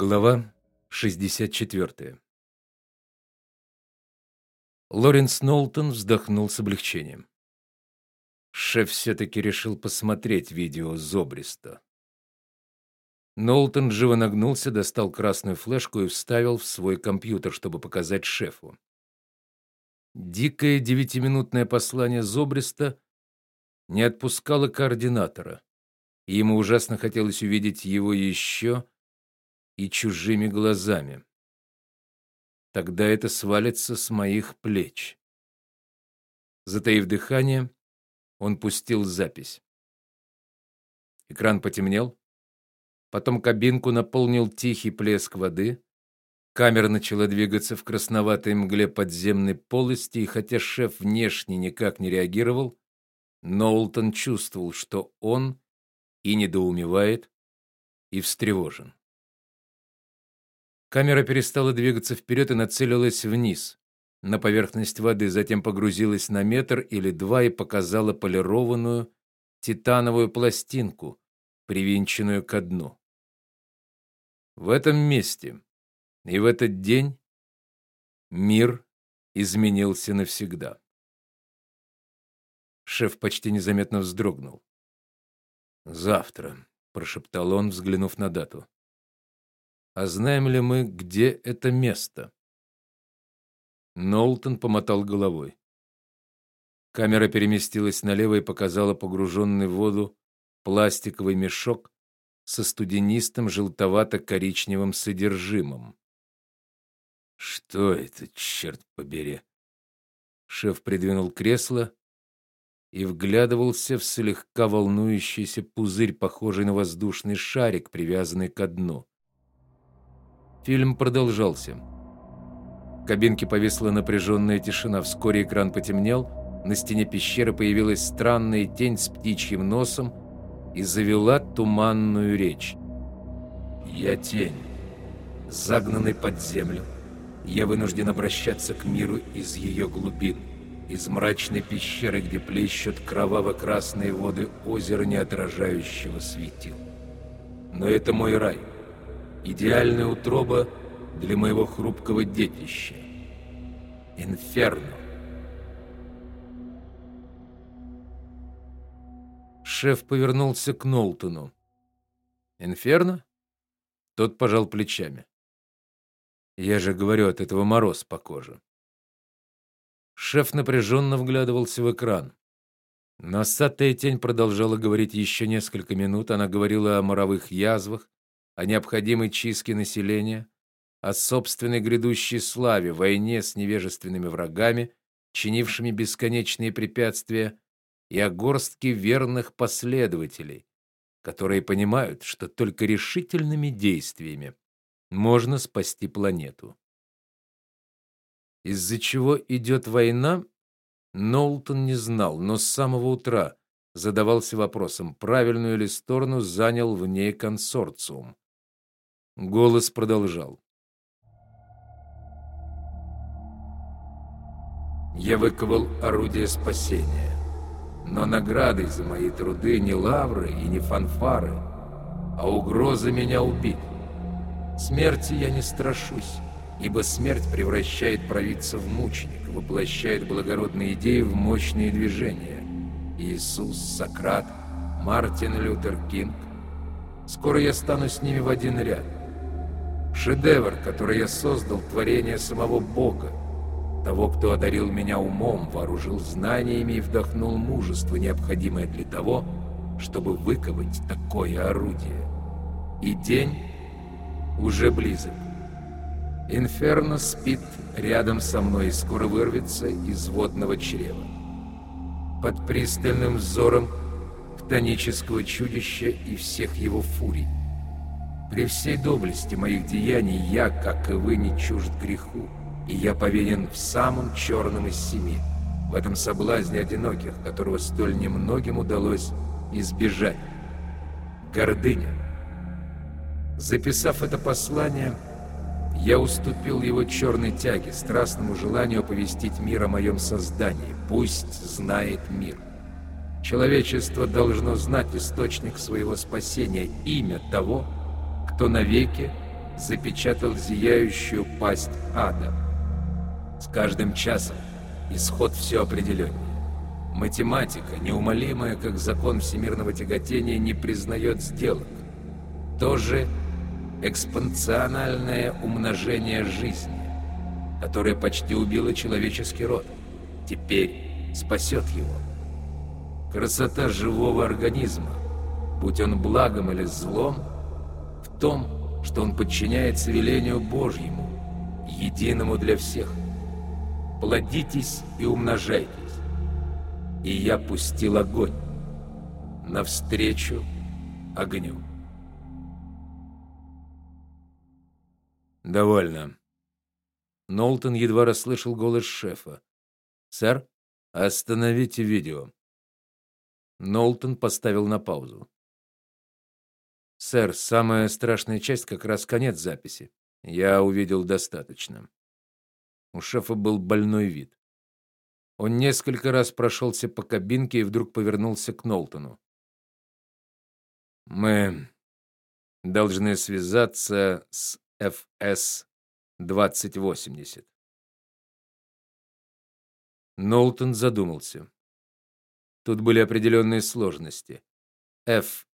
Глава 64. Лоренс Нолтон вздохнул с облегчением. Шеф все таки решил посмотреть видео Зобриста. Нолтон живо нагнулся, достал красную флешку и вставил в свой компьютер, чтобы показать шефу. Дикое девятиминутное послание Зобриста не отпускало координатора. Ему ужасно хотелось увидеть его еще и чужими глазами. Тогда это свалится с моих плеч. Затаив дыхание, он пустил запись. Экран потемнел, потом кабинку наполнил тихий плеск воды. Камера начала двигаться в красноватой мгле подземной полости, и хотя шеф внешне никак не реагировал, Нолтон чувствовал, что он и недоумевает, и встревожен. Камера перестала двигаться вперед и нацелилась вниз, на поверхность воды, затем погрузилась на метр или два и показала полированную титановую пластинку, привинченную к дну. В этом месте и в этот день мир изменился навсегда. Шеф почти незаметно вздрогнул. "Завтра", прошептал он, взглянув на дату. А знаем ли мы, где это место? Нолтон помотал головой. Камера переместилась налево и показала погруженный в воду пластиковый мешок со студенистым желтовато-коричневым содержимым. Что это, черт побери? Шеф придвинул кресло и вглядывался в слегка волнующийся пузырь, похожий на воздушный шарик, привязанный к дну. Фильм продолжался. В кабинке повисла напряженная тишина. Вскоре экран потемнел, на стене пещеры появилась странная тень с птичьим носом и завела туманную речь. Я тень, загнанный под землю. Я вынужден обращаться к миру из ее глубин, из мрачной пещеры, где плещут кроваво-красные воды озера, не отражающего светил. Но это мой рай идеальная утроба для моего хрупкого детища. Инферно. Шеф повернулся к Нолтону. Инферно? Тот пожал плечами. Я же говорю, от этого мороз по коже. Шеф напряженно вглядывался в экран. Носатая тень продолжала говорить еще несколько минут. Она говорила о моровых язвах, о необходимой чистке населения, о собственной грядущей славе, войне с невежественными врагами, чинившими бесконечные препятствия, и о горстке верных последователей, которые понимают, что только решительными действиями можно спасти планету. Из-за чего идет война, Нолтон не знал, но с самого утра задавался вопросом, правильную ли сторону занял в ней консорциум. Голос продолжал. Я выковал орудие спасения, но наградой за мои труды не лавры и не фанфары, а угроза меня убить. Смерти я не страшусь, ибо смерть превращает провидца в мученика, воплощает благородные идеи в мощные движения. Иисус, Сократ, Мартин Лютер Кинг. Скоро я стану с ними в один ряд. Шедевр, который я создал, творение самого Бога, того, кто одарил меня умом, вооружил знаниями и вдохнул мужество, необходимое для того, чтобы выковать такое орудие. И день уже близок. Инферно спит рядом со мной и скоро вырвется из водного чрева. Под пристальным взором хтонического чудища и всех его фурий. При всей доблести моих деяний я, как и вы, не чужд греху, и я повинен в самом черном из семи, в этом соблазне одиноких, которого столь немногим удалось избежать. Гордыня. Записав это послание, я уступил его черной тяге, страстному желанию оповестить мир о моем создании. Пусть знает мир. Человечество должно знать источник своего спасения, имя того, кто навеки запечатал зияющую пасть ада. С каждым часом исход все определеннее. Математика, неумолимая как закон всемирного тяготения, не признает сделок. Тоже экспоненциальное умножение жизни, которое почти убило человеческий род, теперь спасет его. Красота живого организма, будь он благом или злом, том, что он подчиняется велению Божьему, единому для всех. Плодитесь и умножайтесь. И я пустил огонь навстречу огню. «Довольно». Нолтон едва расслышал голос шефа. «Сэр, остановите видео». Нолтон поставил на паузу. «Сэр, самая страшная часть как раз конец записи. Я увидел достаточно». У шефа был больной вид. Он несколько раз прошелся по кабинке и вдруг повернулся к Нолтону. Мы должны связаться с ФС-2080. Нолтон задумался. Тут были определенные сложности.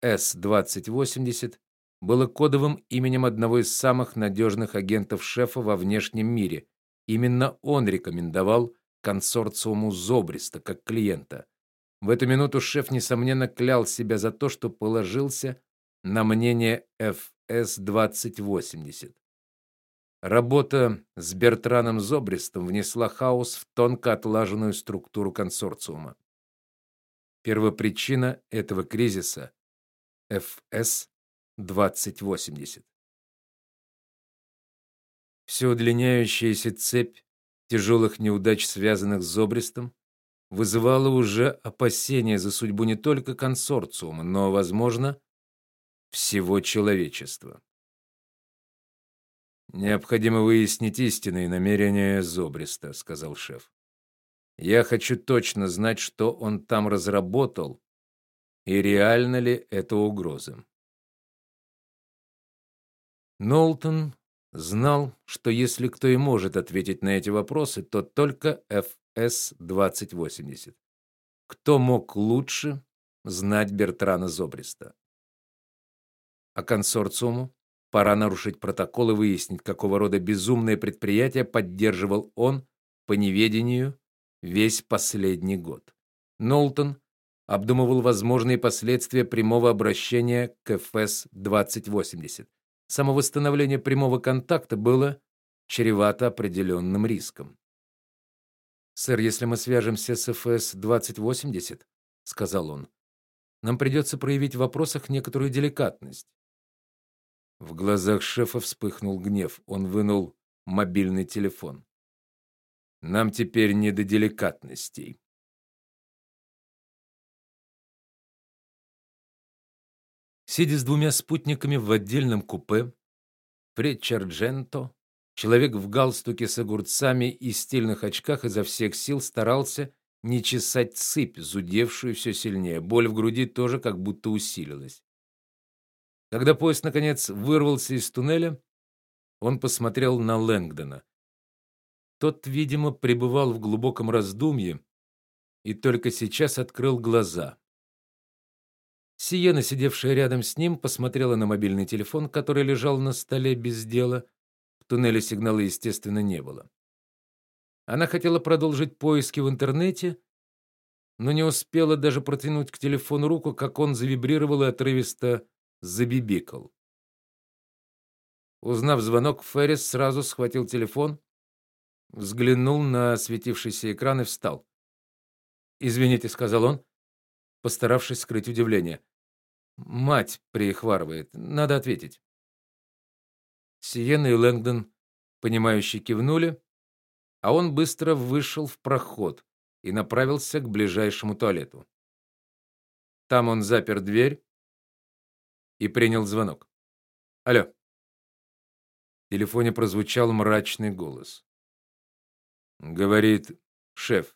ФС-2080 было кодовым именем одного из самых надежных агентов шефа во внешнем мире. Именно он рекомендовал консорциуму Зобриста как клиента. В эту минуту шеф несомненно клял себя за то, что положился на мнение ФС-2080. Работа с Бертраном Зобристом внесла хаос в тонко отлаженную структуру консорциума. Первопричина этого кризиса ФС-2080. Все удлиняющаяся цепь тяжелых неудач, связанных с Зобристом, вызывала уже опасения за судьбу не только консорциума, но, возможно, всего человечества. Необходимо выяснить истинные намерения Зобриста, сказал шеф. Я хочу точно знать, что он там разработал и реально ли это угроза. Нолтон знал, что если кто и может ответить на эти вопросы, то только ФС-2080. Кто мог лучше знать Бертрана Зобриста? А консорциуму пора нарушить протокол и выяснить, какого рода безумное предприятие поддерживал он по неведению весь последний год. Нолтон обдумывал возможные последствия прямого обращения к ФС-2080. Самовосстановление прямого контакта было чревато определенным риском. Сэр, если мы свяжемся с ФС-2080, сказал он, нам придется проявить в вопросах некоторую деликатность. В глазах шефа вспыхнул гнев. Он вынул мобильный телефон. Нам теперь не до деликатностей. Сидя с двумя спутниками в отдельном купе, Фречардженто, человек в галстуке с огурцами и стильных очках изо всех сил старался не чесать цыпь, зудевшую все сильнее. Боль в груди тоже как будто усилилась. Когда поезд наконец вырвался из туннеля, он посмотрел на Лэнгдона. Тот, видимо, пребывал в глубоком раздумье и только сейчас открыл глаза. Сиена, сидевшая рядом с ним, посмотрела на мобильный телефон, который лежал на столе без дела. В туннеле сигнала, естественно, не было. Она хотела продолжить поиски в интернете, но не успела даже протянуть к телефону руку, как он завибрировал и отрывисто забибикал. Узнав звонок, Феррис сразу схватил телефон, взглянул на светившийся экран и встал. "Извините", сказал он, постаравшись скрыть удивление. "Мать прихварывает, надо ответить". Сиена и Лэнгдон понимающе кивнули, а он быстро вышел в проход и направился к ближайшему туалету. Там он запер дверь, и принял звонок. Алло. В телефоне прозвучал мрачный голос. Говорит шеф.